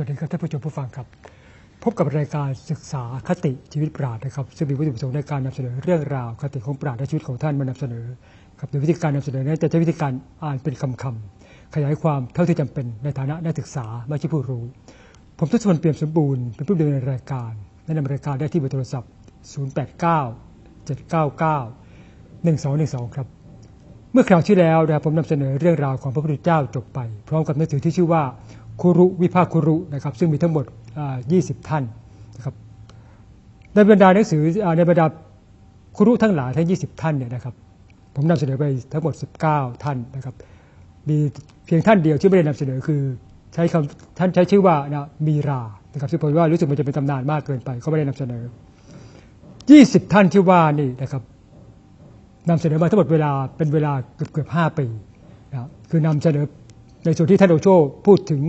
วัสดีครับท่านผู้ชมผู้ฟังครับ พบกับรายการศึกษาคติชีวิตปราดนะครับซึ่งมีวัตถุประสงค์ในการนำเสนอเรื่องราวคติของปราดและชีวิตของท่านมานำเสนอครับโดยวิธีการนำเสนอนั้นจะใช้วิธีการอ่านเป็นคำคำๆขยายความเท่าที่จำเป็นในฐานะนักศึกษาไม่ใช่ผู้รู้ ผมทุกคนเปี่ยมสมบูรณ์เป็นผู้ดำเนินรายการแนะนำรายการได้ที่เบอร์โทรศัพท์ 089 799 1212 ครับเมื่อคราวที่แล้วนะครับผมนำเสนอเรื่องราวของพระพุทธเจ้าจบไป พร้อมกับหนังสือที่ชื่อว่า คุรุวิภาคคุรุนะครับ ซึ่งมีทั้งหมด 20 ท่านนะครับในบรรดาหนังสือในบรรดาคุรุทั้งหลายทั้ง 20 ท่านเนี่ยนะครับ ผมนำเสนอไปทั้งหมด 19 ท่านนะครับ มีเพียงท่านเดียวที่ไม่ได้นำเสนอคือใช้คำท่านใช้ชื่อว่านะมีรานะครับซึ่งผมว่ารู้สึกมันจะเป็นตำนานมากเกินไปก็ไม่ได้นำเสนอ 20 ท่านที่ว่านี่นะครับนำเสนอมาทั้งหมดเวลาเป็นเวลาเกือบเกือบห้าปีนะครับคือนำเสนอในส่วนที่ท่านโอโชพูดถึง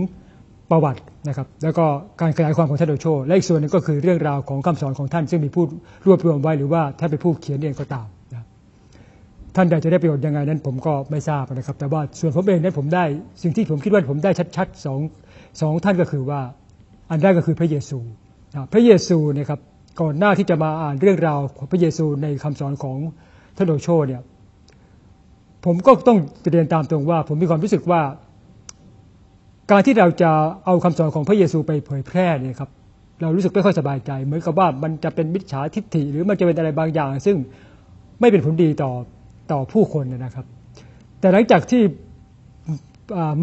ประวัตินะครับ แล้วก็การขยายความของท่านโอโช และอีกส่วนหนึงก็คือเรื่องราวของคำสอนของท่าน ซึ่งมีผู้รวบรวมไว้หรือว่าท่านเป็นผู้เขียนเองก็ตามนะท่านใดจะได้ประโยชน์ยังไงนั้น ผมก็ไม่ทราบนะครับ แต่ว่าส่วนผมเองนั้นผมได้ สิ่งที่ผมคิดว่าผมได้ชัดๆสองสองท่านก็คือว่า อันแรกก็คือพระเยซูนะพระเยซูนะครับก่อนหน้าที่จะมาอ่านเรื่องราวของพระเยซูในคำสอนของท่านโอโชเนี่ยผมก็ต้องเรียนตามตรงว่า ผมมีความรู้สึกว่า การที่เราจะเอาคำสอนของพระเยซูไปเผยแพร่เนี่ยครับเรารู้สึกไม่ค่อยสบายใจ เหมือนกับว่ามันจะเป็นมิจฉาทิฏฐิหรือมันจะเป็นอะไรบางอย่าง ซึ่งไม่เป็นผลดีต่อต่อผู้คนนะครับ แต่หลังจากที่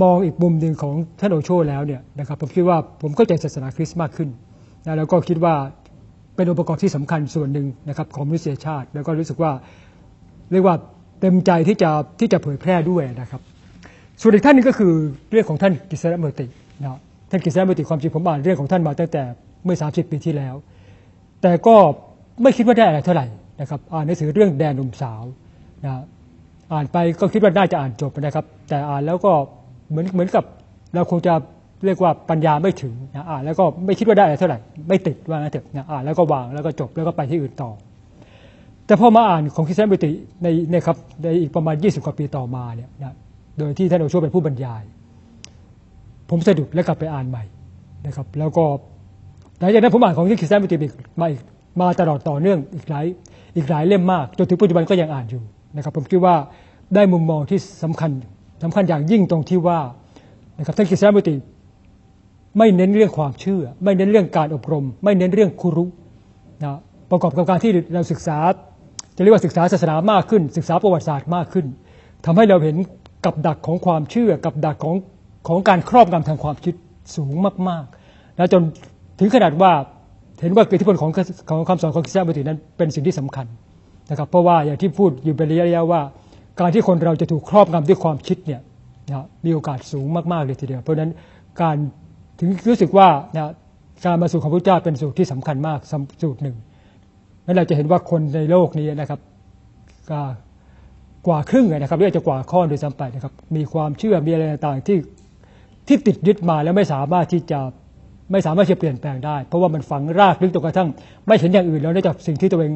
มองอีกมุมหนึ่งของท่านโอโชแล้วเนี่ยนะครับผมคิดว่าผมเข้าใจศาสนาคริสต์มากขึ้นนะแล้วก็คิดว่าเป็นองค์ประกอบที่สำคัญส่วนหนึ่งนะครับของมนุษยชาติ แล้วก็รู้สึกว่าเรียกว่าเต็มใจที่จะที่จะเผยแพร่ด้วยนะครับ ส่วนอีกท่านนึงก็คือเรื่องของท่านกิษณเมตินะท่านกิษณเมติความจริงผมอ่านเรื่องของท่านมาตั้งแต่เมื่อ 30 ปีที่แล้ว แต่ก็ไม่คิดว่าได้อะไรเท่าไหร่นะครับอ่านหนังสือเรื่องแดนหนุ่มสาวนะอ่านไปก็คิดว่าน่าจะอ่านจบนะครับ แต่อ่านแล้วก็เหมือนเหมือนกับเราคงจะเรียกว่าปัญญาไม่ถึงนะอ่านแล้วก็ไม่คิดว่าได้อะไรเท่าไหร่ ไม่ติดว่างั้นเถอะนะอ่านแล้วก็วางแล้วก็จบแล้วก็ไปที่อื่นต่อ แต่พอมาอ่านของคิสเตียนบิติในในครับในอีกประมาณ 20 กว่าปีต่อมาเนี่ยนะ โดยที่ท่านโอโชเป็นผู้บรรยาย ผมสะดุดและกลับไปอ่านใหม่นะครับ แล้วก็หลังจากนั้นผมอ่านของคริสเตียนบิติอีกมาอีกมาตลอดต่อเนื่องอีกหลายอีกหลายเล่มมากจนถึงปัจจุบันก็ยังอ่านอยู่นะครับ ผมคิดว่าได้มุมมองที่สำคัญสำคัญอย่างยิ่งตรงที่ว่านะครับท่านคิสเตียนบิติ ไม่เน้นเรื่องความเชื่อ ไม่เน้นเรื่องการอบรม ไม่เน้นเรื่องคุรุนะประกอบกับการที่เราศึกษา จะเรียกว่าศึกษาศาสนามากขึ้น ศึกษาประวัติศาสตร์มากขึ้นทำให้เราเห็น กับดักของความเชื่อ กับดักของของการครอบงำทางความคิดสูงมากๆแล้วจนถึงขนาดว่าเห็นว่าอิทธิพลของของคำสอนของคริสเตียนบิตินั้นเป็นสิ่งที่สำคัญนะครับ เพราะว่าอย่างที่พูดอยู่เป็นระยะๆว่า การที่คนเราจะถูกครอบงำด้วยความคิดเนี่ยนะมีโอกาสสูงมากๆเลยทีเดียว เพราะฉะนั้นการถึงรู้สึกว่านะการมาสู่ของพระเจ้าเป็นสูตรที่สำคัญมากสูตรหนึ่งนั้นเราจะเห็นว่าคนในโลกนี้นะครับ กว่าครึ่งนะครับเรียกจะกว่าข้อโดยซ้ำไปนะครับ มีความเชื่อมีอะไรต่างๆที่ที่ติดยึดมาแล้วไม่สามารถที่จะไม่สามารถจะเปลี่ยนแปลงได้ เพราะว่ามันฝังรากลึกจนกระทั่ง ไม่เห็นอย่างอื่นแล้วนอกจากสิ่งที่ตัวเอง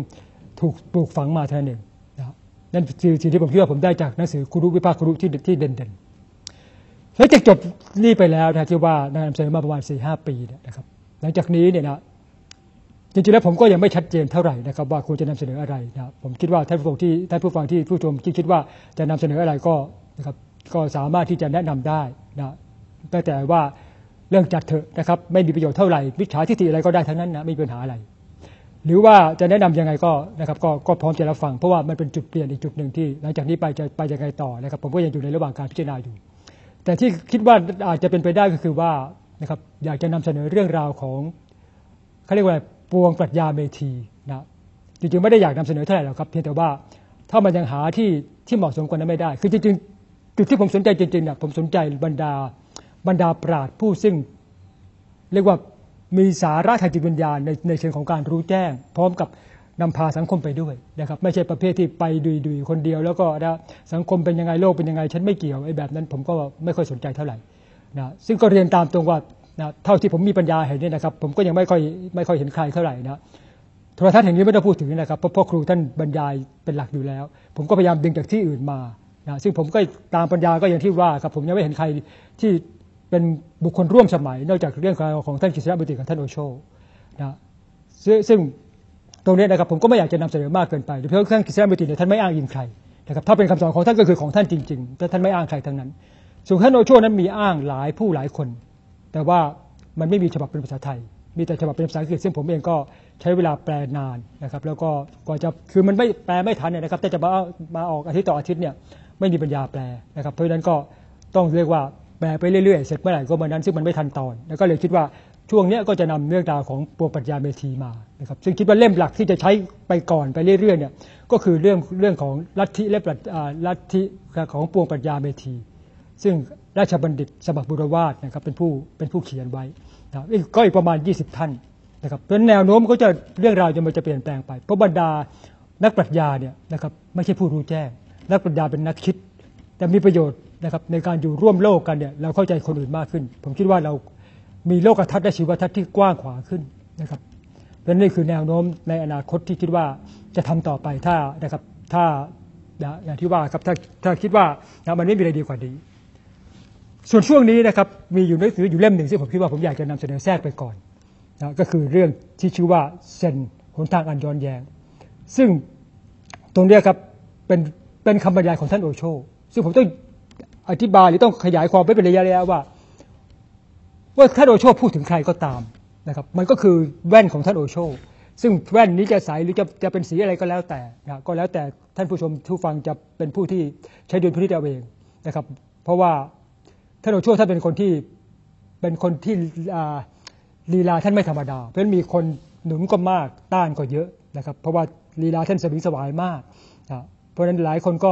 ถูกปลูกฝังมาเท่านั้นเองนะครับนั่นคือสิ่งที่ผมคิดว่าผมได้จากหนังสือคุรุวิภาคคุรุที่ที่เด่นๆแล้วจะจบนี่ไปแล้วนะที่ว่านำเสนอมาประมาณ4ี่หปีเนี่ยนะครับ หลังจากนี้เนี่ยนะ จริงๆแล้วผมก็ยังไม่ชัดเจนเท่าไหร่นะครับว่าควรจะนำเสนออะไรนะผมคิดว่าท่านผู้ฟังที่ท่านผู้ฟังที่ผู้ชมที่คิดว่าจะนำเสนออะไรก็นะครับก็สามารถที่จะแนะนำได้นะแต่แต่ว่าเรื่องจัดเถอะนะครับไม่มีประโยชน์เท่าไหร่วิชาทิฏฐิอะไรก็ได้ทั้งนั้นนะไม่มีปัญหาอะไร หรือว่าจะแนะนํำยังไงก็นะครับก็ก็พร้อมจะรับฟังเพราะว่ามันเป็นจุดเปลี่ยนอีกจุดหนึ่งที่ หลังจากนี้ไปจะไปยังไงต่อนะครับ ผมก็ยังอยู่ในระหว่างการพิจารณาอยู่ แต่ที่คิดว่าอาจจะเป็นไปได้ก็คือว่านะครับอยากจะนำเสนอเรื่องราวของเขาเรียกว่า ปวงปรัชญาเมธีนะจริงๆไม่ได้อยากนำเสนอเท่าไหร่หรอกครับเพียงแต่ว่าถ้ามันยังหาที่ที่เหมาะสมกว่านั้นไม่ได้ คือจริงๆจุดที่ผมสนใจจริงๆเนี่ยผมสนใจบรรดาบรรดาปราดผู้ซึ่ง เรียกว่ามีสาระทางจิตวิญญาณในในเชิงของการรู้แจ้ง พร้อมกับนำพาสังคมไปด้วยนะครับ ไม่ใช่ประเภทที่ไปดุยดุยคนเดียว แล้วก็นะสังคมเป็นยังไงโลกเป็นยังไง ฉันไม่เกี่ยวไอ้แบบนั้นผมก็ไม่ค่อยสนใจเท่าไหร่นะซึ่งก็เรียนตามตรงว่า นะเท่าที่ผมมีปัญญาเห็นเนี่ยนะครับ ผมก็ยังไม่ค่อยไม่ค่อยเห็นใครเท่าไหร่นะโทรทัศน์แห่งนี้ไม่ต้องพูดถึงนะครับเพราะพ่อครูท่านบรรยายเป็นหลักอยู่แล้ว ผมก็พยายามดึงจากที่อื่นมานะซึ่งผมก็ตามปัญญาก็อย่างที่ว่าครับผมยังไม่เห็นใครที่เป็นบุคคลร่วมสมัย นอกจากเรื่องของท่านกฤษณะบุตรกับท่านโอโชนะซึ่งตรงนี้นะครับผมก็ไม่อยากจะนำเสนอมากเกินไปโดยเฉพาะท่านกฤษณะบุตรเนี่ยท่านไม่อ้างอิงใครนะครับถ้าเป็นคำสอนของท่านก็คือของท่านจริงๆแต่ท่านไม่อ้างใครทั้งนั้น ส่วนท่านโอโชนั้นมีอ้างหลายผู้หลายคน แต่ว่ามันไม่มีฉบับเป็นภาษาไทย มีแต่ฉบับเป็นภาษาอังกฤษซึ่งผมเองก็ใช้เวลาแปลนานนะครับ แล้วก็กว่าจะคือมันไม่แปลไม่ทันเนี่ยนะครับ แต่จะมามาออกอาทิตย์ต่ออาทิตย์เนี่ยไม่มีปัญญาแปลนะครับ เพราะฉะนั้นก็ต้องเรียกว่าแปลไปเรื่อยๆ เสร็จเมื่อไหร่ก็เมื่อนั้นซึ่งมันไม่ทันตอน แล้วก็เลยคิดว่าช่วงนี้ก็จะนำเรื่องราวของปวงปรัชญาเมธีมานะครับซึ่งคิดว่าเล่มหลักที่จะใช้ไปก่อนไปเรื่อยๆเนี่ยก็คือเรื่องเรื่องของลัทธิและลัทธิของปวงปรัชญาเมธี ซึ่งราชบัณฑิตสมัครบุรวาสนะครับเป็นผู้เป็นผู้เขียนไว้นะก็อีกประมาณ 20 ท่านนะครับเพราะแนวโน้มก็จะเรื่องราวจะมันจะเปลี่ยนแปลงไป เพราะบรรดานักปรัชญาเนี่ยนะครับไม่ใช่ผู้รู้แจ้ง นักปรัชญาเป็นนักคิด แต่มีประโยชน์นะครับในการอยู่ร่วมโลกกันเนี่ยเราเข้าใจคนอื่นมากขึ้น ผมคิดว่าเรามีโลกทัศน์และชีวทัศน์ที่กว้างขวางขึ้นนะครับและนี่คือแนวโน้มในอนาคตที่คิดว่าจะทำต่อไปถ้านะครับถ้าอย่างที่ว่าครับถ้าถ้าคิดว่านะมันไม่มีอะไรดีกว่านี้ ส่วนช่วงนี้นะครับมีอยู่หนังสืออยู่เล่มหนึ่งซึ่งผมคิดว่าผมอยากจะนำเสนอแทรกไปก่อนนะก็คือเรื่องที่ชื่อว่าเซนหนทางอันย้อนแยงซึ่งตรงนี้ครับเป็นเป็นคำบรรยายของท่านโอโช ซึ่งผมต้องอธิบายหรือต้องขยายความไปเป็นระยะๆว่า ว่าท่านโอโชพูดถึงใครก็ตามนะครับมันก็คือแว่นของท่านโอโช ซึ่งแว่นนี้จะใสหรือจะจะเป็นสีอะไรก็แล้วแต่นะก็แล้วแต่ท่านผู้ชมผู้ฟังจะเป็นผู้ที่ใช้ดุลพินิจเอาเองนะครับเพราะว่า ท่านโอโชท่านเป็นคนที่เป็นคนที่ลีลาท่านไม่ธรรมดา เพราะฉะนั้นมีคนหนุนก็มากต้านก็เยอะนะครับ เพราะว่าลีลาท่านสวิงสวายมากนะเพราะฉะนั้นหลายคนก็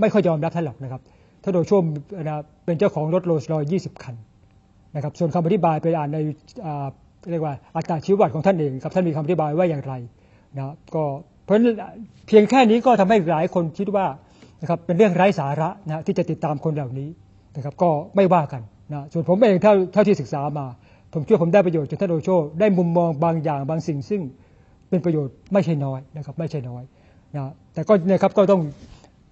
ไม่ค่อยยอมรับท่านหรอกนะครับท่านโอโชนะเป็นเจ้าของรถโรลส์รอยยี่สิบคันนะครับ ส่วนคำอธิบายไปอ่านในเรียกว่าอัตราชีวประวัติของท่านเองครับท่านมีคำอธิบายว่าอย่างไรนะก็เพราะฉะนั้นเพียงแค่นี้ก็ทำให้หลายคนคิดว่านะครับเป็นเรื่องไร้สาระนะที่จะติดตามคนเหล่านี้ นะครับก็ไม่ว่ากันนะส่วนผมเองเท่าเท่าที่ศึกษามา ผมเชื่อผมได้ประโยชน์จากท่านโอโชได้มุมมองบางอย่างบางสิ่งซึ่งเป็นประโยชน์ไม่ใช่น้อยนะครับไม่ใช่น้อยนะแต่ก็นะครับก็ต้อง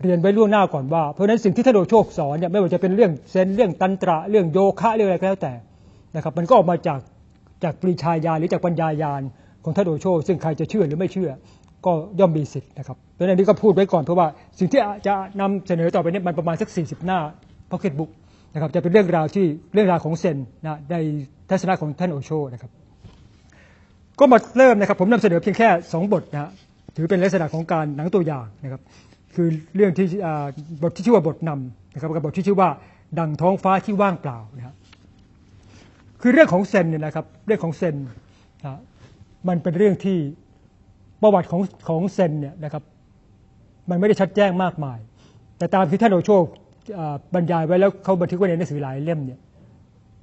เรียนไว้ล่วงหน้าก่อนว่า เพราะฉะนั้นสิ่งที่ท่านโอโชสอนเนี่ยไม่ว่าจะเป็นเรื่องเซนเรื่องตันตระเรื่องโยคะเรื่องอะไรก็แล้วแต่นะครับมันก็ออกมาจากจากปริชายาหรือจากปัญญายาณของท่านโอโช ซึ่งใครจะเชื่อหรือไม่เชื่อ ก็ย่อมมีสิทธิ์นะครับเพราะฉะนั้นนี่ก็พูดไว้ก่อนเพราะว่าสิ่งที่จะนำเสนอต่อไปนี้มันประมาณสัก 40 หน้า พ็อกเก็ตบุ๊กนะครับจะเป็นเรื่องราวที่เรื่องราวของเซนนะในทัศนะของท่านโอโชนะครับก็มาเริ่มนะครับผมนำเสนอเพียงแค่ 2 บทนะถือเป็นลักษณะของการหนังตัวอย่างนะครับคือเรื่องที่บทที่ชื่อว่าบทนำนะครับกับบทที่ชื่อว่าดังท้องฟ้าที่ว่างเปล่านะครับคือเรื่องของเซนเนี่ยนะครับเรื่องของเซนนะมันเป็นเรื่องที่ประวัติของของเซนเนี่ยนะครับมันไม่ได้ชัดแจ้งมากมาย แต่ตามที่ท่านโอโช บรรยายไว้แล้วเขาบันทึกไว้ในหนังสือหลายเล่มเนี่ย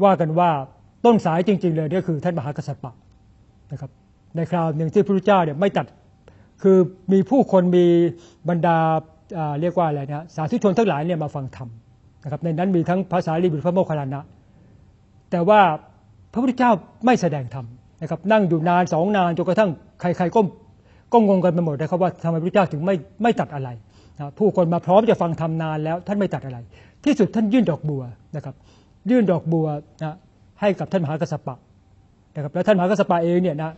ว่ากันว่าต้นสายจริง ๆ เลยนี่คือท่านมหากษัตริย์ปะนะครับ ในคราวหนึ่งที่พระพุทธเจ้าเนี่ยไม่ตัดคือมีผู้คนมีบรรดาเรียกว่าอะไรนะสาธุชนทั้งหลายเนี่ยมาฟังธรรมนะครับในนั้นมีทั้งภาษาลีบุตรพระโมคคัลลานะ แต่ว่าพระพุทธเจ้าไม่แสดงธรรมนะครับนั่งอยู่นานสองนานจนกระทั่งใครๆก็ก็งงกันไปหมดนะครับว่าทำไมพระพุทธเจ้าถึงไม่ไม่ตัดอะไร นะผู้คนมาพร้อมจะฟังธรรมนานแล้วท่านไม่ตัดอะไร ที่สุดท่านยื่นดอกบัวนะครับยื่นดอกบัวนะให้กับท่านมหากษัตริย์นะครับแล้วท่านมหากษัตริย์เองเนี่ยนะ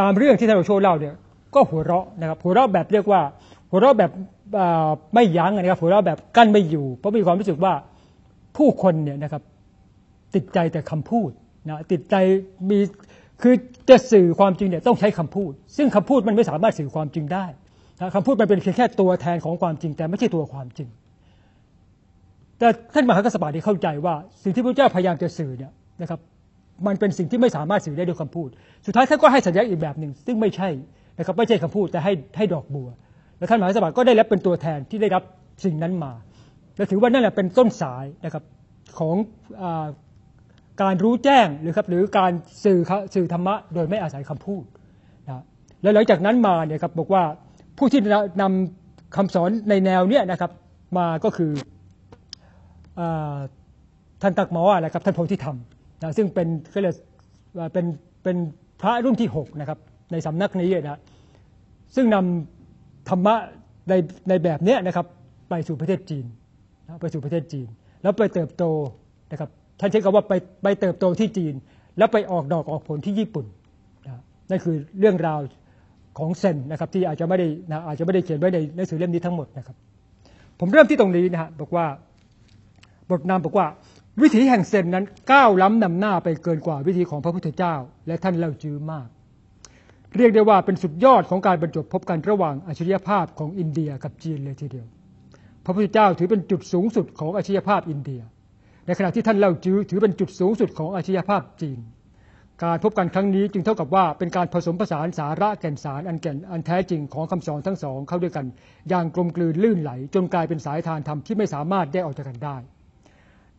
ตามเรื่องที่ท่านโชว์เล่าเนี่ยก็หัวเราะนะครับหัวเราะแบบเรียกว่า หัวเราะแบบไม่ยั้งนะครับหัวเราะแบบกั้นไม่อยู่ เพราะมีความรู้สึกว่าผู้คนเนี่ยนะครับติดใจแต่คำพูดนะติดใจมีคือจะสื่อความจริงเนี่ยต้องใช้คำพูด ซึ่งคำพูดมันไม่สามารถสื่อความจริงได้ คำพูดมันเป็นเพียงแค่ตัวแทนของความจริง แต่ไม่ใช่ตัวความจริง แต่ท่านมหากษัตริย์เข้าใจว่า สิ่งที่พระเจ้าพยายามจะสื่อเนี่ยนะครับมันเป็นสิ่งที่ไม่สามารถสื่อได้ด้วยคำพูด สุดท้ายท่านก็ให้สัญญาอีกแบบหนึ่ง ซึ่งไม่ใช่นะครับไม่ใช่คำพูดแต่ให้ให้ดอกบัว แล้วท่านมหากษัตริก็ได้รับเป็นตัวแทนที่ได้รับสิ่งนั้นมา และถือว่านั่นแหละเป็นต้นสายนะครับของอการรู้แจ้งหรือครับหรือการสื่อสื่อธรรมะโดยไม่อาศัยคำพูดนะแล้วหลังจากนั้นมาเนี่ยครับบอกว่า ผู้ที่นำคำสอนในแนวเนี้ยนะครับมาก็คืออท่านตักหมอนะครับท่านโพธิธรรมนะซึ่งเป็นเรียกเป็นเป็นพระรุ่นที่6นะครับในสำนักนี้นะซึ่งนำธรรมะในในแบบเนี้ยนะครับไปสู่ประเทศจีนนะไปสู่ประเทศจีน แล้วไปเติบโตนะครับท่านใช้คำว่าไปไปเติบโตที่จีน แล้วไปออกดอกออกผลที่ญี่ปุ่นนะนั่นคือเรื่องราว ของเซนนะครับที่อาจจะไม่ได้นะอาจจะไม่ได้เขียนไว้ในหนังสือเล่มนี้ทั้งหมดนะครับ ผมเริ่มที่ตรงนี้นะฮะบอกว่าบทนำบอกว่า วิถีแห่งเซนนั้นก้าวล้ำนำหน้าไปเกินกว่าวิถีของพระพุทธเจ้า และท่านเล่าจื้อมาก เรียกได้ว่าเป็นสุดยอดของการบรรจบพบกันระหว่างอัจฉริยภาพของอินเดียกับจีนเลยทีเดียว พระพุทธเจ้าถือเป็นจุดสูงสุดของอัจฉริยภาพอินเดีย ในขณะที่ท่านเล่าจื้อถือเป็นจุดสูงสุดของอัจฉริยภาพจีน การพบกันครั้งนี้จึงเท่ากับว่าเป็นการผสมผสานสาระแก่นสารอันแก่นอันแท้จริงของคำสอนทั้งสองเข้าด้วยกัน อย่างกลมกลืนลื่นไหล จนกลายเป็นสายทานธรรมที่ไม่สามารถแยกออกจากกันได้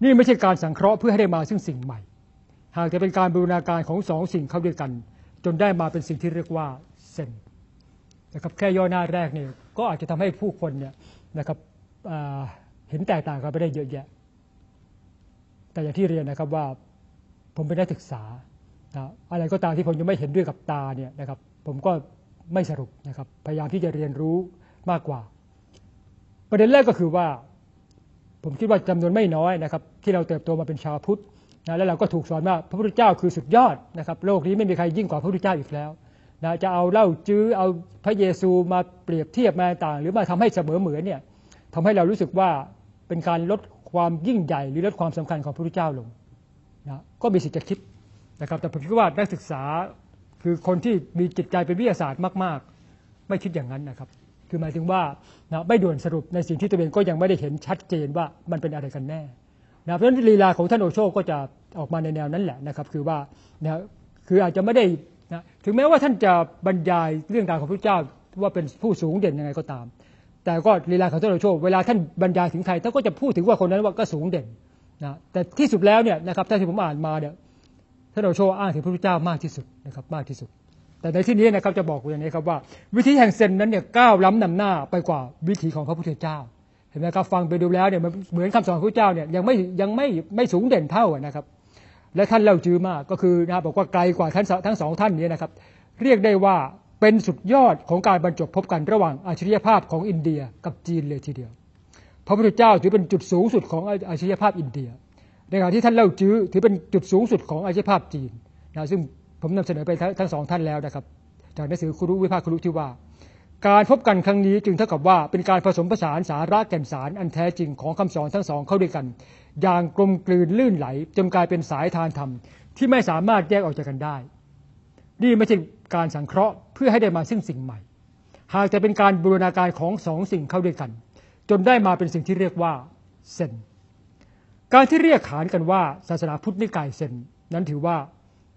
นี่ไม่ใช่การสังเคราะห์เพื่อให้ได้มาซึ่งสิ่งใหม่ หากจะเป็นการบูรณาการของสองสิ่งเข้าด้วยกัน จนได้มาเป็นสิ่งที่เรียกว่าเซนนะครับแค่ย่อหน้าแรกเนี่ยก็อาจจะทำให้ผู้คนเนี่ยนะครับเห็นแตกต่างกันไปได้เยอะแยะ แต่อย่างที่เรียนนะครับว่าผมเป็นนักศึกษา นะอะไรก็ตามที่ผมยังไม่เห็นด้วยกับตาเนี่ยนะครับ ผมก็ไม่สรุปนะครับ พยายามที่จะเรียนรู้มากกว่า ประเด็นแรกก็คือว่า ผมคิดว่าจำนวนไม่น้อยนะครับ ที่เราเติบโตมาเป็นชาวพุทธนะแล้วเราก็ถูกสอนว่าพระพุทธเจ้าคือสุดยอดนะครับ โลกนี้ไม่มีใครยิ่งกว่าพระพุทธเจ้าอีกแล้วนะจะเอาเล่าจื้อเอาพระเยซูมาเปรียบเทียบมาต่าง หรือมาทำให้เสมอเหมือนเนี่ยทำให้เรารู้สึกว่าเป็นการลดความยิ่งใหญ่หรือลดความสำคัญของพระพุทธเจ้าลงนะก็มีสิทธิ์จะคิด นะครับ แต่ผมคิดว่านักศึกษาคือคนที่มีจิตใจเป็นวิทยาศาสตร์มาก ๆ ไม่คิดอย่างนั้นนะครับ คือหมายถึงว่านะไม่ด่วนสรุปในสิ่งที่ตัวเองก็ยังไม่ได้เห็นชัดเจนว่ามันเป็นอะไรกันแน่นะเพราะฉะนั้นลีลาของท่านโอโชก็จะออกมาในแนวนั้นแหละนะครับ คือว่านะคืออาจจะไม่ได้นะถึงแม้ว่าท่านจะบรรยายเรื่องราวของพระเจ้าว่าเป็นผู้สูงเด่นยังไงก็ตาม แต่ก็ลีลาของท่านโอโชเวลาท่านบรรยายถึงใครท่านก็จะพูดถึงว่าคนนั้นว่าก็สูงเด่นนะแต่ที่สุดแล้วเนี่ยนะครับถ้าที่ผมอ่านมาเนี่ย ท่านโอโชอ้างถึงพระพุทธเจ้ามากที่สุดนะครับมากที่สุด แต่ในที่นี้นะครับจะบอกอย่างนี้ครับว่า วิธีแห่งเซนนั้นเนี่ยก้าวล้ำนำหน้าไปกว่าวิถีของพระพุทธเจ้าเห็นไหมครับฟังไปดูแล้วเนี่ยมันเหมือนคำสอนพระเจ้าเนี่ยยังไม่ยังไม่ไม่สูงเด่นเท่านะครับ และท่านเล่าจื้อมากก็คือนะบอกว่าไกลกว่าท่านทั้งสองท่านนี้นะครับ เรียกได้ว่าเป็นสุดยอดของการบรรจบพบกันระหว่างอัจฉริยภาพของอินเดียกับจีนเลยทีเดียว พระพุทธเจ้าถือเป็นจุดสูงสุดของอัจฉริยภาพอินเดีย ในขณะที่ท่านเล่าจื้อถือเป็นจุดสูงสุดของอัจฉริยภาพจีนนะซึ่งผมนำเสนอไปทั้งสองท่านแล้วนะครับ จากหนังสือครุวิภาคครุที่ว่า การพบกันครั้งนี้จึงเท่ากับว่าเป็นการผสมผสานสาระแก่นสารอันแท้จริงของคำสอนทั้งสองเข้าด้วยกัน อย่างกลมกลืนลื่นไหลจนกลายเป็นสายทานธรรม ที่ไม่สามารถแยกออกจากกันได้ นี่ไม่ใช่การสังเคราะห์เพื่อให้ได้มาซึ่งสิ่งใหม่ หากจะเป็นการบูรณาการของสองสิ่งเข้าด้วยกัน จนได้มาเป็นสิ่งที่เรียกว่าเซน การที่เรียกขานกันว่าศาสนาพุทธนิกายเซนนั้นถือว่า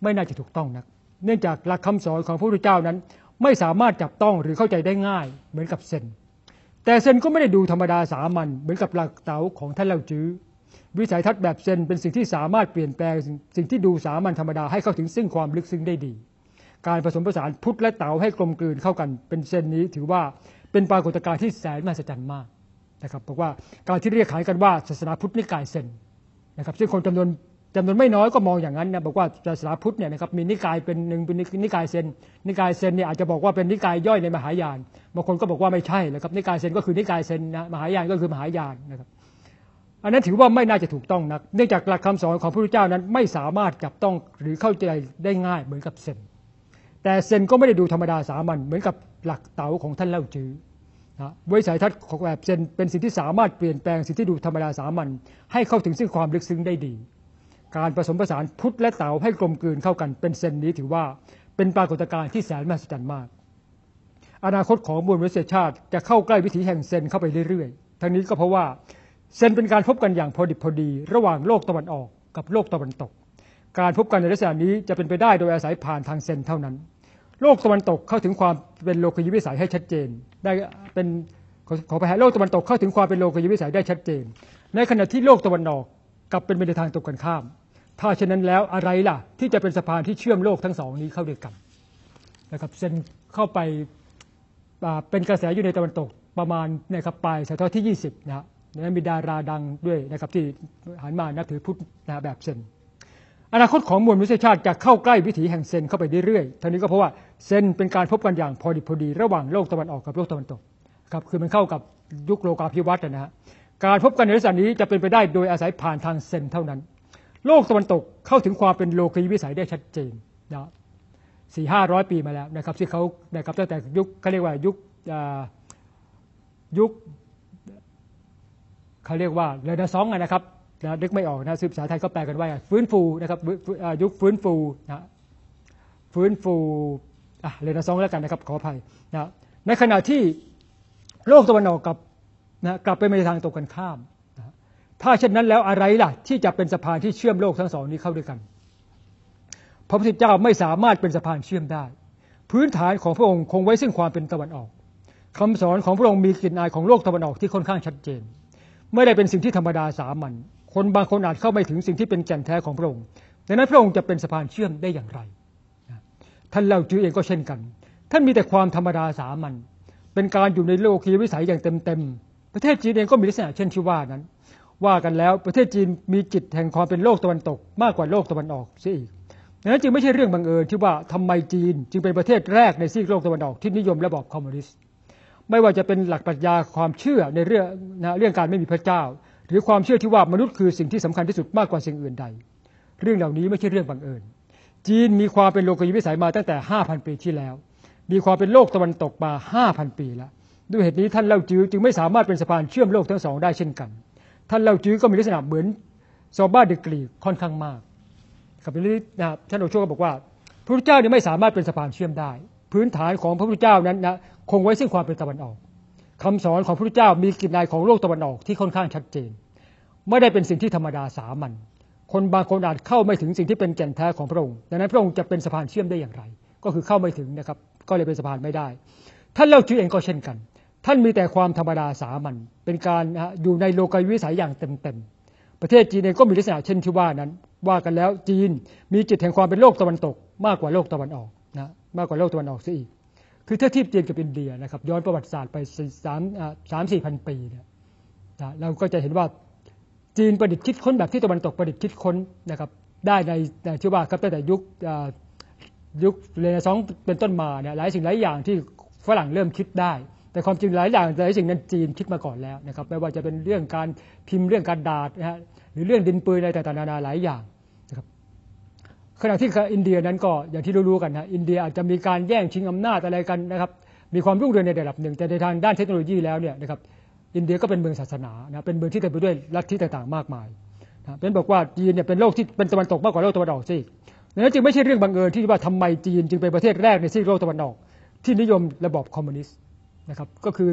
ไม่น่าจะถูกต้องนัก เนื่องจากหลักคำสอนของพระพุทธเจ้านั้น ไม่สามารถจับต้องหรือเข้าใจได้ง่ายเหมือนกับเซน แต่เซนก็ไม่ได้ดูธรรมดาสามัญเหมือนกับหลักเต๋าของท่านเล่าจื้อวิสัยทัศน์แบบเซนเป็นสิ่งที่สามารถเปลี่ยนแปลงสิ่งที่ดูสามัญธรรมดาให้เข้าถึงซึ่งความลึกซึ้งได้ดี การผสมผสานพุทธและเต๋าให้กลมกลืนเข้ากัน เป็นเซนนี้ถือว่าเป็นปรากฏการณ์ที่แสนมหัศจรรย์มากนะครับบอกว่าการที่เรียกขานกันว่าศาสนาพุทธนิกายเซน นะครับซึ่งคนจำนวนจำนวนไม่น้อยก็มองอย่างนั้นนะบอกว่าศาสนาพุทธเนี่ยนะครับมีนิกายเป็นหนึ่งเป็นนิกายเซนนิกายเซนเนี่ยอาจจะบอกว่าเป็นนิกายย่อยในมหายานบางคนก็บอกว่าไม่ใช่นะครับนิกายเซนก็คือนิกายเซนนะมหายานก็คือมหายานนะครับอันนั้นถือว่าไม่น่าจะถูกต้องนัก เนื่องจากหลักคำสอนของพระพุทธเจ้านั้นไม่สามารถจับต้องหรือเข้าใจได้ง่ายเหมือนกับเซนแต่เซนก็ไม่ได้ดูธรรมดาสามัญเหมือนกับหลักเต๋าของท่านเล่าจื้อ นะวิสัยทัศน์ของแบบเซนเป็นสิ่งที่สามารถเปลี่ยนแปลงสิ่งที่ดูธรรมดาสามัญให้เข้าถึงซึ่งความลึกซึ้งได้ดี การผสมผสานพุทธและเต๋าให้กลมกลืนเข้ากันเป็นเซนนี้ถือว่าเป็นปรากฏการณ์ที่แสนมหัศจรรย์มาก อนาคตของมวลมนุษยชาติจะเข้าใกล้วิถีแห่งเซนเข้าไปเรื่อยๆ ทั้งนี้ก็เพราะว่าเซนเป็นการพบกันอย่างพอดิบพอดี ระหว่างโลกตะวันออกกับโลกตะวันตก การพบกันในลักษณะนี้จะเป็นไปได้โดยอาศัยผ่านทางเซนเท่านั้น โลกตะวันตกเข้าถึงความเป็นโลกยิวิสัยให้ชัดเจน ได้เป็นขอขอไปหาโลกตะวันตกเข้าถึงความเป็นโลกยิวิสัยได้ชัดเจน ในขณะที่โลกตะวันออกกลับเป็นไปในทางตรงกันข้าม ถ้าเช่นนั้นแล้วอะไรล่ะ ที่จะเป็นสะพานที่เชื่อมโลกทั้งสองนี้เข้าด้วยกันนะครับเซนเข้าไปาเป็นกระแสอยู่ในตะวันตกประมาณนะครับปลายศตวรรษที่ 20นะฮะนั้นมีดาราดังด้วยนะครับที่หันมานับถือพุทธนะแบบเซน อนาคตของมวลมนุษยชาติจะเข้าใกล้วิถีแห่งเซนเข้าไปเรื่อยๆทั้งนี้ก็เพราะว่าเซนเป็นการพบกันอย่างพอดีพอดีระหว่างโลกตะวันออกกับโลกตะวันตกครับคือมันเข้ากับยุคโลกาภิวัตน์นะฮะการพบกันในลักษณะนี้จะเป็นไปได้โดยอาศัยผ่านทางเซนเท่านั้น โลกตะวันตกเข้าถึงความเป็นโลกีวิสัยได้ชัดเจนนะสี่ห้าร้อยปีมาแล้วนะครับที่เขานะครับตั้งแต่ยุคเขาเรียกว่ายุคยุคเขาเรียกว่าเรเนซองส์นะครับ นะนึกไม่ออกนะสื่อภาษาไทยก็แปลกันว่าฟื้นฟูนะครับยุคฟื้นฟูนะฟื้นฟูเรนซองแล้วกันนะครับขออภัยนะในขณะที่โลกตะวันออกกับนะกลับไปในทางตรงกันข้ามนะถ้าเช่นนั้นแล้วอะไรล่ะ ที่จะเป็นสะพานที่เชื่อมโลกทั้งสองนี้เข้าด้วยกัน พระพุทธเจ้าไม่สามารถเป็นสะพานเชื่อมได้ พื้นฐานของพระองค์คงไว้ซึ่งความเป็นตะวันออกคำสอนของพระองค์มีกลิ่นอายของโลกตะวันออกที่ค่อนข้างชัดเจน ไม่ได้เป็นสิ่งที่ธรรมดาสามัญ คนบางคนอาจเข้าไม่ถึงสิ่งที่เป็นแก่นแท้ของพระองค์ดังนั้นพระองค์จะเป็นสะพานเชื่อมได้อย่างไรท่านเล่าจือเองก็เช่นกัน ท่านมีแต่ความธรรมดาสามัญเป็นการอยู่ในโลกียวิสัยอย่างเต็มๆประเทศจีนเองก็มีลักษณะเช่นที่ว่านั้น ว่ากันแล้วประเทศจีนมีจิตแห่งความเป็นโลกตะวันตก มากกว่าโลกตะวันออกเสียอีกดังนั้นจึงไม่ใช่เรื่องบังเอิญที่ว่าทำไมจีนจึงเป็นประเทศแรกในซีกโลกตะวันออกที่นิยมระบอบคอมมิวนิสต์ไม่ว่าจะเป็นหลักปรัชญาความเชื่อในเรื่องนะเรื่องการไม่มีพระเจ้า หรือความเชื่อที่ว่ามนุษย์คือสิ่งที่สำคัญที่สุดมากกว่าสิ่งอื่นใด เรื่องเหล่านี้ไม่ใช่เรื่องบังเอิญ จีนมีความเป็นโลกยุวิสัยมาตั้งแต่ 5,000 ปีที่แล้ว มีความเป็นโลกตะวันตกมา 5,000 ปีแล้ว ด้วยเหตุนี้ท่านเล่าจื้อจึงไม่สามารถเป็นสะพานเชื่อมโลกทั้งสองได้เช่นกัน ท่านเล่าจื้อก็มีลักษณะเหมือนซอบ้าเดกรีค่อนข้างมากครับนี้นะท่านโอโชก็บอกว่า พระพุทธเจ้าเนี่ยไม่สามารถเป็นสะพานเชื่อมได้ พื้นฐานของพระพุทธเจ้านั้นนะคงไว้ซึ่งความเป็นตะวันออก คำสอนของพระพุทธเจ้ามีกลิ่นายของโลกตะวันออกที่ค่อนข้างชัดเจน ไม่ได้เป็นสิ่งที่ธรรมดาสามัญคนบางคนอาจเข้าไม่ถึงสิ่งที่เป็นแก่นแท้ของพระองค์ดังนั้นพระองค์จะเป็นสะพานเชื่อมได้อย่างไร ก็คือเข้าไม่ถึงนะครับ ก็เลยเป็นสะพานไม่ได้ ท่านเล่าชื่อเองก็เช่นกัน ท่านมีแต่ความธรรมดาสามัญเป็นการอยู่ในโลกาวิสัยอย่างเต็มๆประเทศจีนเองก็มีลักษณะเช่นที่ว่านั้น ว่ากันแล้วจีนมีจิตแห่งความเป็นโลกตะวันตก มากกว่าโลกตะวันออกนะมากกว่าโลกตะวันออกซะอีก คือถ้าเทียบจีนกับอินเดียนะครับย้อนประวัติศาสตร์ไปสามสามสี่พันปีเนี่ยนะเราก็จะเห็นว่าจีนประดิษฐ์คิดค้นแบบที่ตะวันตกประดิษฐ์คิดค้นนะครับได้ในที่ว่าครับตั้งแต่ยุคยุคเรเนซองส์เป็นต้นมาเนี่ยหลายสิ่งหลายอย่างที่ฝรั่งเริ่มคิดได้ แต่ความจริงหลายอย่างหลายสิ่งนั้นจีนคิดมาก่อนแล้วนะครับไม่ว่าจะเป็นเรื่องการพิมพ์เรื่องการดาษนะฮะหรือเรื่องดินปืนอะไรต่างๆนานาหลายอย่าง ขณะที่อินเดียนั้นก็อย่างที่รู้ๆกันนะอินเดียอาจจะมีการแย่งชิงอำนาจอะไรกันนะครับ มีความรุ่งเรืองในระดับหนึ่ง แต่ในทางด้านเทคโนโลยีแล้วเนี่ยนะครับอินเดียก็เป็นเมืองศาสนานะเป็นเมืองที่เต็มไปด้วยลัทธิต่างๆมากมายนะเป็นบอกว่าจีนเนี่ยเป็นโลกที่เป็นตะวันตกมากกว่าโลกตะวันออกซิดังนั้นจึงไม่ใช่เรื่องบังเอิญที่ว่าทำไมจีนจึงเป็นประเทศแรกในซีกโลกตะวันออก ที่นิยมระบอบคอมมิวนิสต์นะครับก็คือ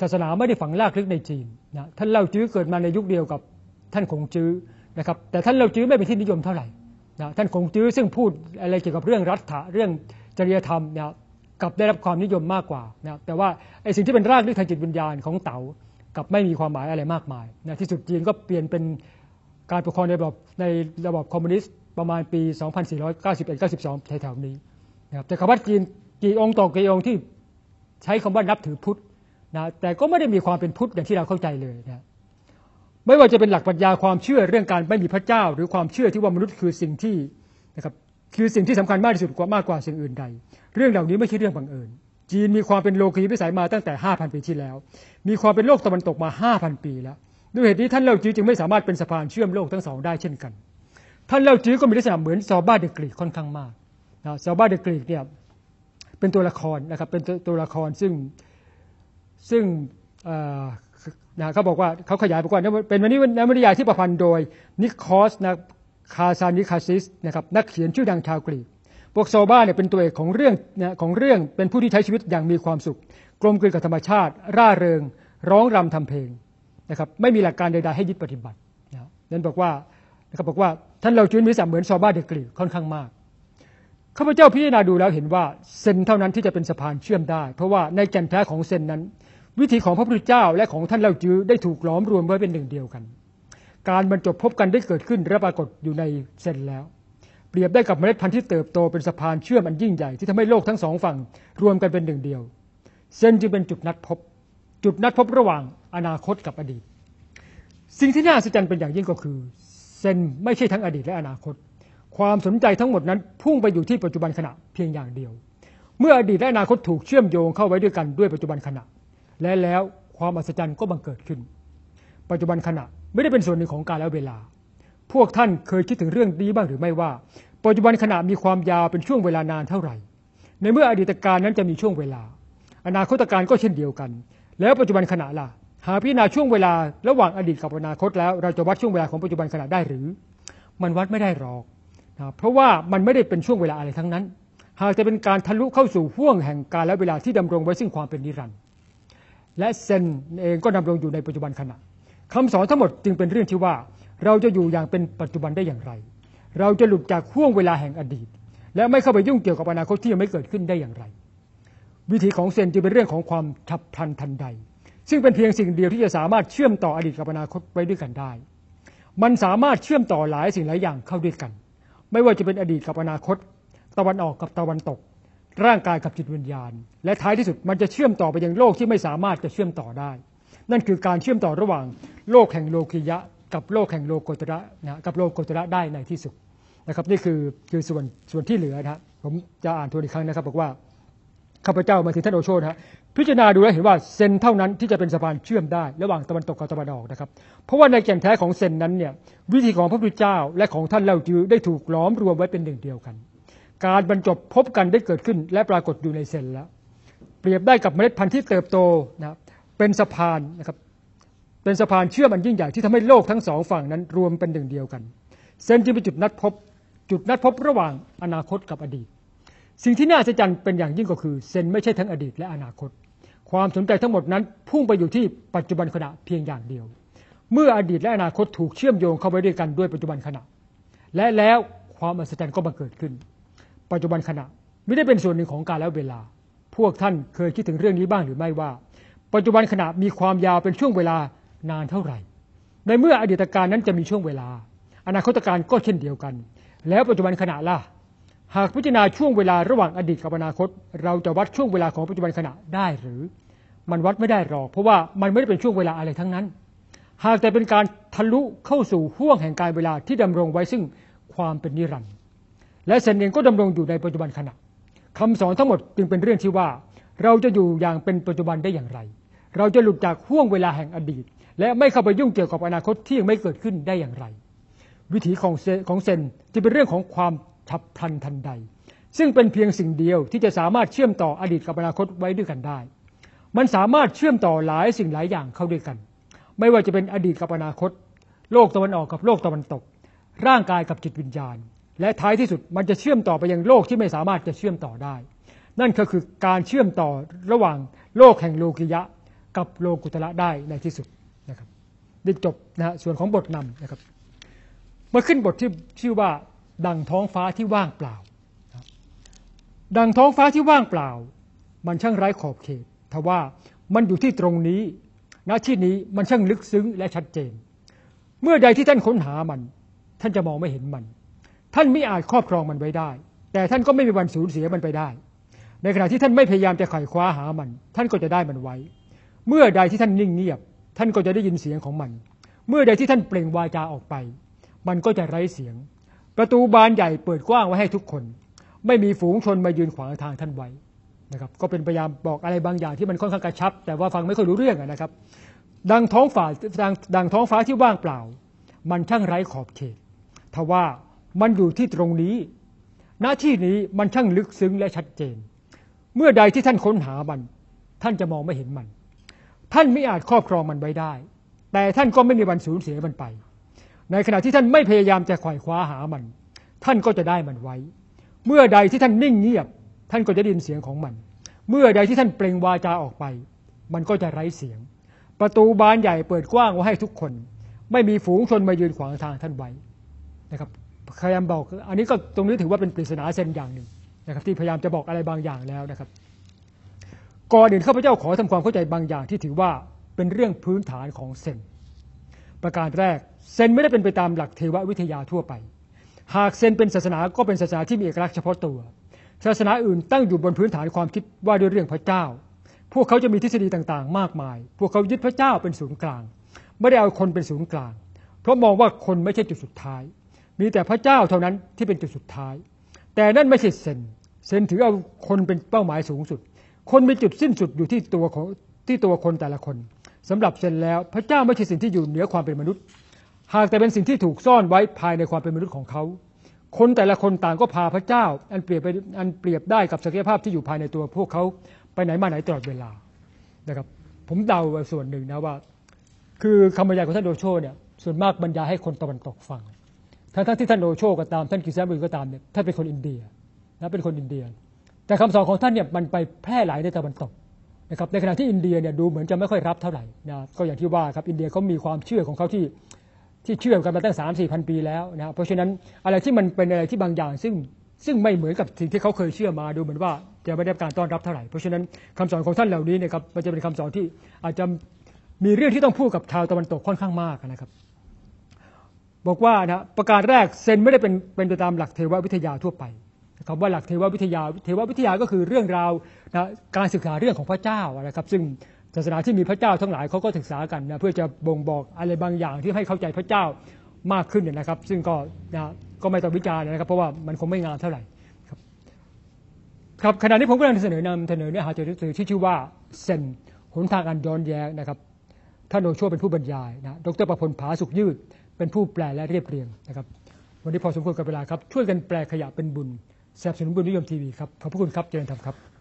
ศาสนาไม่ได้ฝังรากลึกในจีนนะท่านเล่าจื้อเกิดมาในยุคเดียวกับท่านคงจื้อนะครับแต่ท่านเล่าจื้อไม่เป็นที่นิยมเท่าไหร่ นะท่านคงจื้อซึ่งพูดอะไรเกี่ยวกับเรื่องรัฐะเรื่องจริยธรรมนะกับได้รับความนิยมมากกว่านะแต่ว่าไอ้สิ่งที่เป็นรากลึกทางจิตวิญญาณของเต๋ากับไม่มีความหมายอะไรมากมายนะที่สุดจีนก็เปลี่ยนเป็นการปกครองในระบบในระบบคอมมิวนิสต์ประมาณปี 2491-92 แถวๆนี้นะครับแต่คำว่าจีนกี่องค์ต่อกี่องค์ที่ใช้คำว่านับถือพุทธนะแต่ก็ไม่ได้มีความเป็นพุทธอย่างที่เราเข้าใจเลยนะ ไม่ว่าจะเป็นหลักปรัชญาความเชื่อเรื่องการไม่มีพระเจ้า หรือความเชื่อที่ว่ามนุษย์คือสิ่งที่นะครับคือสิ่งที่สำคัญมากที่สุดกว่ามากกว่าสิ่งอื่นใด เรื่องเหล่านี้ไม่ใช่เรื่องบังเอิญ จีนมีความเป็นโลกียวิสัยมาตั้งแต่ 5,000 ปีที่แล้ว มีความเป็นโลกตะวันตกมา 5,000 ปีแล้วด้วยเหตุนี้ท่านเล่าจื้อจึงไม่สามารถเป็นสะพานเชื่อมโลกทั้งสองได้เช่นกัน ท่านเล่าจื้อก็มีลักษณะเหมือนซอบ้าเดกรีกค่อนข้างมากนะซอบ้าเดกรีกเนี่ยเป็นตัวละครนะครับเป็นตัวละครซึ่งซึ่ง นะเขาบอกว่าเขาขยายบอกว่าเป็นวันนี้นวนิยายที่ประพันธ์โดยนิคอสนะคาซานิคาซิสนะครับนักเขียนชื่อดังชาวกรีกพวกโซบ้าเนี่ยเป็นตัวเอกของเรื่องนะของเรื่องเป็นผู้ที่ใช้ชีวิตอย่างมีความสุข กลมกลืนกับธรรมชาติ ร่าเริง ร้องรำทำเพลงนะครับไม่มีหลักการใดๆให้ยึดปฏิบัตินะนั้นบอกว่านะครับบอกว่าท่านเราจุนมีสัมเหมือนโซบ้าเดกรีกค่อนข้างมากข้าพเจ้าพิจารณาดูแล้วเห็นว่าเซนเท่านั้นที่จะเป็นสะพานเชื่อมได้ เพราะว่าในแก่นแท้ของเซนนั้น วิถีของพระพุทธเจ้าและของท่านเล่าจื้อได้ถูกล้อมรวมไว้เป็นหนึ่งเดียวกัน การบรรจบพบกันได้เกิดขึ้นและปรากฏอยู่ในเซนแล้ว เปรียบได้กับเมล็ดพันธุ์ที่เติบโตเป็นสะพานเชื่อมอันยิ่งใหญ่ที่ทำให้โลกทั้งสองฝั่งรวมกันเป็นหนึ่งเดียวเส้นจึงเป็นจุดนัดพบ จุดนัดพบระหว่างอนาคตกับอดีต สิ่งที่น่าสะใจเป็นอย่างยิ่งก็คือเส้นไม่ใช่ทั้งอดีตและอนาคต ความสนใจทั้งหมดนั้นพุ่งไปอยู่ที่ปัจจุบันขณะเพียงอย่างเดียว เมื่ออดีตและอนาคตถูกเชื่อมโยงเข้าไว้ด้วยกันด้วยปัจจุบันขณะ และแล้วความอัศจรรย์ก็บังเกิดขึ้น ปัจจุบันขณะไม่ได้เป็นส่วนหนึ่งของการและเวลา พวกท่านเคยคิดถึงเรื่องนี้บ้างหรือไม่ว่า ปัจจุบันขณะมีความยาวเป็นช่วงเวลานานเท่าไหร่ ในเมื่ออดีตการนั้นจะมีช่วงเวลา อนาคตการก็เช่นเดียวกัน แล้วปัจจุบันขณะล่ะ หาพิจารณาช่วงเวลาระหว่างอดีตกับอนาคตแล้ว เราจะวัดช่วงเวลาของปัจจุบันขณะได้หรือ มันวัดไม่ได้หรอกนะเพราะว่ามันไม่ได้เป็นช่วงเวลาอะไรทั้งนั้น หากจะเป็นการทะลุเข้าสู่ห่วงแห่งการและเวลาที่ดำรงไว้ซึ่งความเป็นนิรันดร์ และเซนเองก็ดำรงอยู่ในปัจจุบันขณะคำสอนทั้งหมดจึงเป็นเรื่องที่ว่า เราจะอยู่อย่างเป็นปัจจุบันได้อย่างไร เราจะหลุดจากห่วงเวลาแห่งอดีต และไม่เข้าไปยุ่งเกี่ยวกับอนาคตที่ยังไม่เกิดขึ้นได้อย่างไร วิธีของเซนจึงเป็นเรื่องของความฉับพลันทันใด ซึ่งเป็นเพียงสิ่งเดียวที่จะสามารถเชื่อมต่ออดีตกับอนาคตไว้ด้วยกันได้ มันสามารถเชื่อมต่อหลายสิ่งหลายอย่างเข้าด้วยกัน ไม่ว่าจะเป็นอดีตกับอนาคต ตะวันออกกับตะวันตก ร่างกายกับจิตวิญญาณ และท้ายที่สุดมันจะเชื่อมต่อไปยังโลกที่ไม่สามารถจะเชื่อมต่อได้ นั่นคือการเชื่อมต่อระหว่างโลกแห่งโลกิยะ กับโลกแห่งโลกุตระนะกับโลกุตระได้ในที่สุดนะครับนี่คือคือส่วนส่วนที่เหลือนะผมจะอ่านทวนอีกครั้งนะครับ บอกว่าข้าพเจ้ามาถึงท่านโอโชนะฮะพิจารณาดูแล้วเห็นว่าเซนเท่านั้นที่จะเป็นสะพานเชื่อมได้ระหว่างตะวันตกกับตะวันออกนะครับ เพราะว่าในแก่นแท้ของเซนนั้นเนี่ยวิธีของพระพุทธเจ้าและของท่านเล่าจือได้ถูกล้อมรวมไว้เป็นหนึ่งเดียวกัน การบรรจบพบกันได้เกิดขึ้น และปรากฏอยู่ในเซนแล้ว เปรียบได้กับเมล็ดพันธุ์ที่เติบโตนะครับเป็นสะพานนะครับเป็นสะพานเชื่อมอันยิ่งใหญ่ที่ทำให้โลกทั้งสองฝั่งนั้นรวมเป็นหนึ่งเดียวกัน เซนจึงเป็นจุดนัดพบ จุดนัดพบระหว่างอนาคตกับอดีต สิ่งที่น่าอัศจรรย์เป็นอย่างยิ่งก็คือ เซนไม่ใช่ทั้งอดีตและอนาคต ความสนใจทั้งหมดนั้นพุ่งไปอยู่ที่ปัจจุบันขณะเพียงอย่างเดียว เมื่ออดีตและอนาคตถูกเชื่อมโยงเข้าไว้ด้วยกันด้วยปัจจุบันขณะ และแล้วความอัศจรรย์ก็บังเกิดขึ้น ปัจจุบันขณะ ไม่ได้เป็นส่วนหนึ่งของการและเวลา พวกท่านเคยคิดถึงเรื่องนี้บ้างหรือไม่ว่า ปัจจุบันขณะมีความยาวเป็นช่วงเวลานานเท่าไหร่ ในเมื่ออดีตการนั้นจะมีช่วงเวลา อนาคตการก็เช่นเดียวกัน แล้วปัจจุบันขณะล่ะหากพิจารณาช่วงเวลาระหว่างอดีตกับอนาคต เราจะวัดช่วงเวลาของปัจจุบันขณะได้หรือ มันวัดไม่ได้หรอก เพราะว่ามันไม่ได้เป็นช่วงเวลาอะไรทั้งนั้น หากแต่เป็นการทะลุเข้าสู่ห่วงแห่งการเวลาที่ดำรงไว้ซึ่งความเป็นนิรันดร์ และเซนเองก็ดำรงอยู่ในปัจจุบันขณะคำสอนทั้งหมดจึงเป็นเรื่องที่ว่า เราจะอยู่อย่างเป็นปัจจุบันได้อย่างไร เราจะหลุดจากห่วงเวลาแห่งอดีต และไม่เข้าไปยุ่งเกี่ยวกับอนาคตที่ยังไม่เกิดขึ้นได้อย่างไร วิถีของเซของเซนจะเป็นเรื่องของความฉับพลันทันใด ซึ่งเป็นเพียงสิ่งเดียวที่จะสามารถเชื่อมต่ออดีตกับอนาคตไว้ด้วยกันได้ มันสามารถเชื่อมต่อหลายสิ่งหลายอย่างเข้าด้วยกัน ไม่ว่าจะเป็นอดีตกับอนาคต โลกตะวันออกกับโลกตะวันตก ร่างกายกับจิตวิญญาณ และท้ายที่สุดมันจะเชื่อมต่อไปยังโลกที่ไม่สามารถจะเชื่อมต่อได้ นั่นก็คือการเชื่อมต่อระหว่างโลกแห่งโลกิยะ กับโลกุตระได้ในที่สุดนะครับได้จบนะฮะส่วนของบทนำนะครับมาขึ้นบทที่ชื่อว่าดังท้องฟ้าที่ว่างเปล่า ดังท้องฟ้าที่ว่างเปล่า มันช่างไร้ขอบเขตทว่ามันอยู่ที่ตรงนี้ณที่นี้มันช่างลึกซึ้งและชัดเจน เมื่อใดที่ท่านค้นหามัน ท่านจะมองไม่เห็นมัน ท่านไม่อาจครอบครองมันไว้ได้ แต่ท่านก็ไม่มีวันสูญเสียมันไปได้ ในขณะที่ท่านไม่พยายามจะไขว่คว้าหามัน ท่านก็จะได้มันไว้ เมื่อใดที่ท่านนิ่งเงียบ ท่านก็จะได้ยินเสียงของมัน เมื่อใดที่ท่านเปล่งวาจาออกไป มันก็จะไร้เสียง ประตูบานใหญ่เปิดกว้างไว้ให้ทุกคน ไม่มีฝูงชนมายืนขวางทางท่านไว้นะครับ ก็เป็นพยายามบอกอะไรบางอย่างที่มันค่อนข้างกระชับ แต่ว่าฟังไม่ค่อยรู้เรื่องนะครับ ดังท้องฟ้าดังดังท้องฟ้าที่ว่างเปล่า มันช่างไร้ขอบเขตทว่า มันอยู่ที่ตรงนี้ หน้าที่นี้มันช่างลึกซึ้งและชัดเจน เมื่อใดที่ท่านค้นหามัน ท่านจะมองไม่เห็นมัน ท่านไม่อาจครอบครองมันไว้ได้ แต่ท่านก็ไม่มีวันสูญเสียมันไป ในขณะที่ท่านไม่พยายามจะไขว่คว้าหามัน ท่านก็จะได้มันไว้ เมื่อใดที่ท่านนิ่งเงียบ ท่านก็จะได้ยินเสียงของมัน เมื่อใดที่ท่านเปล่งวาจาออกไป มันก็จะไร้เสียง ประตูบานใหญ่เปิดกว้างไว้ให้ทุกคน ไม่มีฝูงชนมายืนขวางทางท่านไว้นะครับ พยายามบอก อันนี้ก็ตรงนี้ถือว่าเป็นปริศนาเซนอย่างหนึ่งนะครับที่พยายามจะบอกอะไรบางอย่างแล้วนะครับ ก่อนอื่นข้าพเจ้าขอทำความเข้าใจบางอย่างที่ถือว่าเป็นเรื่องพื้นฐานของเซนประการแรกเซนไม่ได้เป็นไปตามหลักเทววิทยาทั่วไป หากเซนเป็นศาสนาก็เป็นศาสนาที่มีเอกลักษณ์เฉพาะตัว ศาสนาอื่นตั้งอยู่บนพื้นฐานความคิดว่าด้วยเรื่องพระเจ้า พวกเขาจะมีทฤษฎีต่างๆ มากมาย พวกเขายึดพระเจ้าเป็นศูนย์กลาง ไม่ได้เอาคนเป็นศูนย์กลาง เพราะมองว่าคนไม่ใช่จุดสุดท้าย มีแต่พระเจ้าเท่านั้นที่เป็นจุดสุดท้าย แต่นั่นไม่ใช่เซนเซนถือเอาคนเป็นเป้าหมายสูงสุด คนมีจุดสิ้นสุดอยู่ที่ตัวของที่ตัวคนแต่ละคนสำหรับเซนแล้ว พระเจ้าไม่ใช่สิ่งที่อยู่เหนือความเป็นมนุษย์ หากแต่เป็นสิ่งที่ถูกซ่อนไว้ภายในความเป็นมนุษย์ของเขา คนแต่ละคนต่างก็พาพระเจ้า อันเปรียบไปอันเปรียบได้กับศักยภาพที่อยู่ภายในตัวพวกเขาไปไหนมาไหนตลอดเวลานะครับ ผมเดาส่วนหนึ่งนะว่า คือคำบรรยายของท่านโดโชเนี่ยส่วนมากบรรยายให้คนตะวันตกฟัง ทั้งๆที่ท่านโดโชก็ตาม ท่านกิซาบุยก็ตามเนี่ยท่านเป็นคนอินเดียนะเป็นคนอินเดีย แต่คำสอนของท่านเนี่ยมันไปแพร่หลายในตะวันตกนะครับในขณะที่อินเดียเนี่ยดูเหมือนจะไม่ค่อยรับเท่าไหร่นะก็อย่างที่ว่าครับอินเดียเขามีความเชื่อของเขาที่ที่เชื่อกันมาตั้งสามสี่พันปีแล้วนะเพราะฉะนั้นอะไรที่มันเป็นอะไรที่บางอย่างซึ่งซึ่งไม่เหมือนกับสิ่งที่เขาเคยเชื่อมาดูเหมือนว่าจะไม่ได้การต้อนรับเท่าไหร่ เพราะฉะนั้นคำสอนของท่านเหล่านี้นะครับมันจะเป็นคำสอนที่อาจจะมีเรื่องที่ต้องพูดกับชาวตะวันตกค่อนข้างมากนะครับ บอกว่านะประการแรกเซนไม่ได้เป็นเป็นไปตามหลักเทววิทยาทั่วไปคำว่าหลักเทววิทยาเทววิทยาก็คือเรื่องราวนะการศึกษาเรื่องของพระเจ้านะครับ ซึ่งศาสนาที่มีพระเจ้าทั้งหลายเขาก็ศึกษากันนะเพื่อจะบ่งบอกอะไรบางอย่างที่ให้เข้าใจพระเจ้ามากขึ้นเนยนะครับ ซึ่งก็นะก็ไม่ต้องวิจารณ์นะครับ เพราะว่ามันคงไม่งามเท่าไหร่ครับครับขณะนี้ผมกำลังเสนอนำเสนอเนื้อหาจากหนังสือที่ชื่อว่าเซนหนทางอันย้อนแย้งนะครับท่านโอโชเป็นผู้บรรยายนะดรประพลผาสุขยืด เป็นผู้แปลและเรียบเรียงนะครับ วันนี้พอสมควรกับเวลาครับ ช่วยกันแปลขยะเป็นบุญสนับสนุนบุญนิยมทีวีครับ ขอบพระคุณครับ เจริญธรรมครับ